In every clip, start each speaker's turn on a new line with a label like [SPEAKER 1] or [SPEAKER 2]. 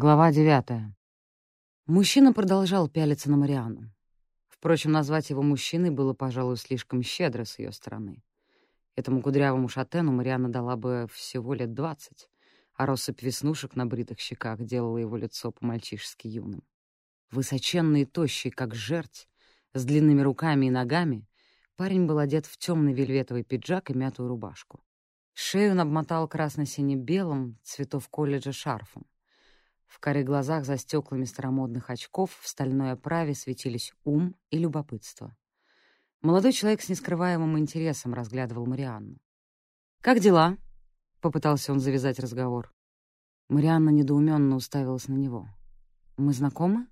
[SPEAKER 1] Глава девятая. Мужчина продолжал пялиться на Марианну. Впрочем, назвать его мужчиной было, пожалуй, слишком щедро с ее стороны. Этому кудрявому шатену Марианна дала бы всего лет двадцать, а россыпь веснушек на бритых щеках делала его лицо по-мальчишески юным. Высоченный и тощий, как жерть, с длинными руками и ногами, парень был одет в темный вельветовый пиджак и мятую рубашку. Шею он обмотал красно-сине-белым цветов колледжа шарфом. В коре глазах за стеклами старомодных очков в стальной оправе светились ум и любопытство. Молодой человек с нескрываемым интересом разглядывал Марианну. «Как дела?» — попытался он завязать разговор. Марианна недоуменно уставилась на него. «Мы знакомы?»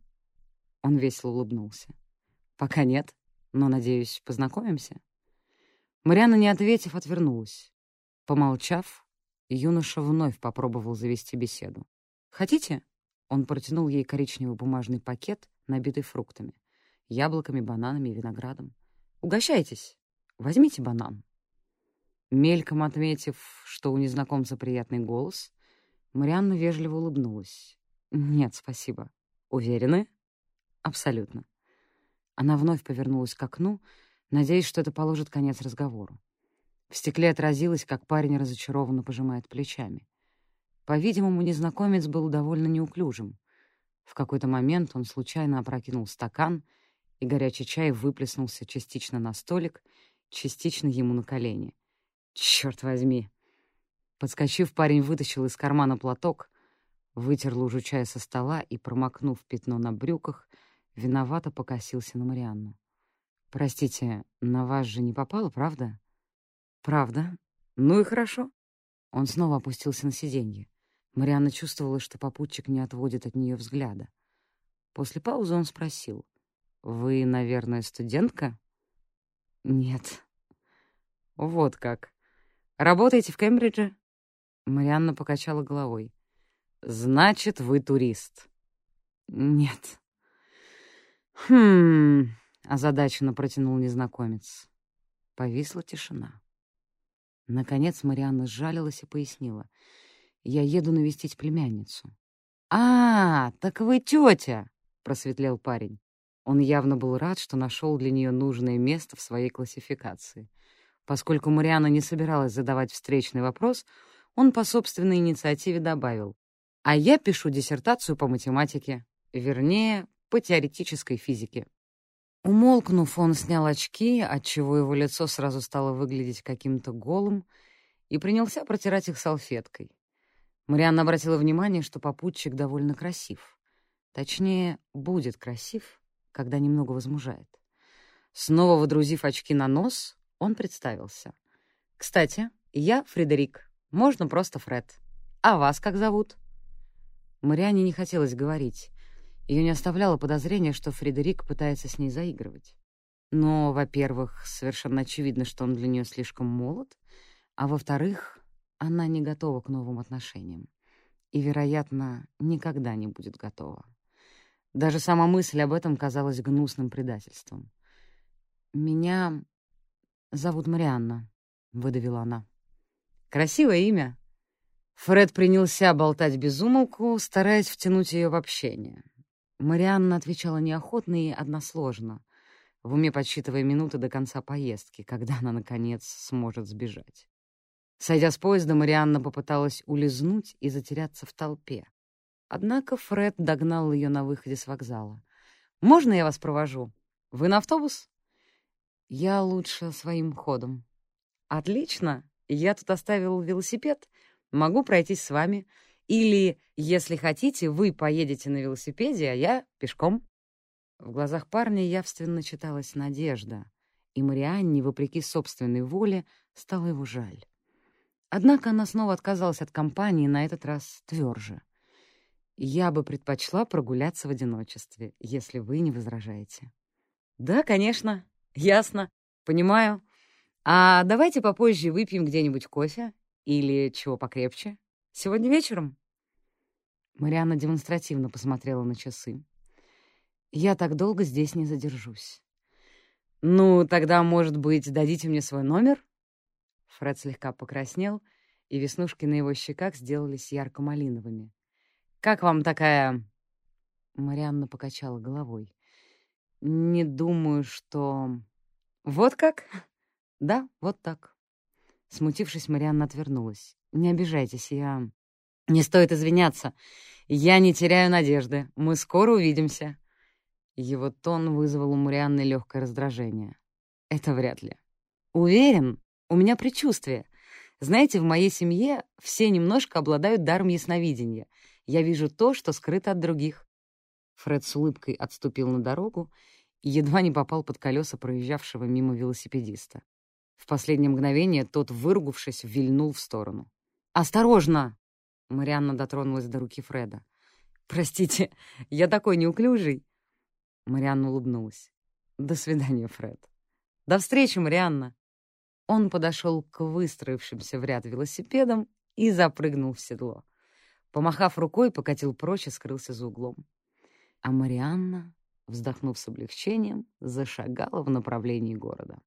[SPEAKER 1] Он весело улыбнулся. «Пока нет, но, надеюсь, познакомимся». Марианна, не ответив, отвернулась. Помолчав, юноша вновь попробовал завести беседу. «Хотите?» Он протянул ей коричневый бумажный пакет, набитый фруктами. Яблоками, бананами и виноградом. «Угощайтесь. Возьмите банан». Мельком отметив, что у незнакомца приятный голос, Марианна вежливо улыбнулась. «Нет, спасибо. Уверены?» «Абсолютно». Она вновь повернулась к окну, надеясь, что это положит конец разговору. В стекле отразилось, как парень разочарованно пожимает плечами. По-видимому, незнакомец был довольно неуклюжим. В какой-то момент он случайно опрокинул стакан, и горячий чай выплеснулся частично на столик, частично ему на колени. Черт возьми! Подскочив, парень вытащил из кармана платок, вытер лужу чая со стола и, промокнув пятно на брюках, виновато покосился на Марианну. «Простите, на вас же не попало, правда?» «Правда? Ну и хорошо». Он снова опустился на сиденье. Марианна чувствовала, что попутчик не отводит от нее взгляда. После паузы он спросил. «Вы, наверное, студентка?» «Нет». «Вот как. Работаете в Кембридже?» Марианна покачала головой. «Значит, вы турист?» «Нет». «Хм...» — озадаченно протянул незнакомец. Повисла тишина. Наконец Марианна сжалилась и пояснила — я еду навестить племянницу. «А, так вы тетя!» — просветлел парень. Он явно был рад, что нашел для нее нужное место в своей классификации. Поскольку Мариана не собиралась задавать встречный вопрос, он по собственной инициативе добавил. «А я пишу диссертацию по математике, вернее, по теоретической физике». Умолкнув, он снял очки, отчего его лицо сразу стало выглядеть каким-то голым, и принялся протирать их салфеткой. Марианна обратила внимание, что попутчик довольно красив. Точнее, будет красив, когда немного возмужает. Снова водрузив очки на нос, он представился. «Кстати, я Фредерик. Можно просто Фред. А вас как зовут?» Марианне не хотелось говорить. Ее не оставляло подозрения, что Фредерик пытается с ней заигрывать. Но, во-первых, совершенно очевидно, что он для нее слишком молод, а во-вторых, она не готова к новым отношениям и, вероятно, никогда не будет готова. Даже сама мысль об этом казалась гнусным предательством. «Меня зовут Марианна», — выдавила она. «Красивое имя». Фред принялся болтать без умолку, стараясь втянуть ее в общение. Марианна отвечала неохотно и односложно, в уме подсчитывая минуты до конца поездки, когда она, наконец, сможет сбежать. Сойдя с поезда, Марианна попыталась улизнуть и затеряться в толпе. Однако Фред догнал ее на выходе с вокзала. «Можно я вас провожу? Вы на автобус?» «Я лучше своим ходом». «Отлично. Я тут оставил велосипед. Могу пройтись с вами. Или, если хотите, вы поедете на велосипеде, а я пешком». В глазах парня явственно читалась надежда, и Марианне, вопреки собственной воле, стало его жаль. Однако она снова отказалась от компании, на этот раз тверже. «Я бы предпочла прогуляться в одиночестве, если вы не возражаете». «Да, конечно. Ясно. Понимаю. А давайте попозже выпьем где-нибудь кофе или чего покрепче. Сегодня вечером?» Марианна демонстративно посмотрела на часы. «Я так долго здесь не задержусь». «Ну, тогда, может быть, дадите мне свой номер?» Фред слегка покраснел, и веснушки на его щеках сделались ярко-малиновыми. Как вам такая...» Марианна покачала головой. «Не думаю, что...» «Вот как?» «Да, вот так». Смутившись, Марианна отвернулась. «Не обижайтесь, я...» «Не стоит извиняться. Я не теряю надежды. Мы скоро увидимся». Его тон вызвал у Марианны легкое раздражение. «Это вряд ли». «Уверен, у меня предчувствие. Знаете, в моей семье все немножко обладают даром ясновидения. Я вижу то, что скрыто от других». Фред с улыбкой отступил на дорогу и едва не попал под колеса проезжавшего мимо велосипедиста. В последнее мгновение тот, выругавшись, вильнул в сторону. «Осторожно!» — Марианна дотронулась до руки Фреда. «Простите, я такой неуклюжий!» Марианна улыбнулась. «До свидания, Фред». «До встречи, Марианна!» Он подошел к выстроившимся в ряд велосипедам и запрыгнул в седло. Помахав рукой, покатил прочь и скрылся за углом. А Марианна, вздохнув с облегчением, зашагала в направлении города.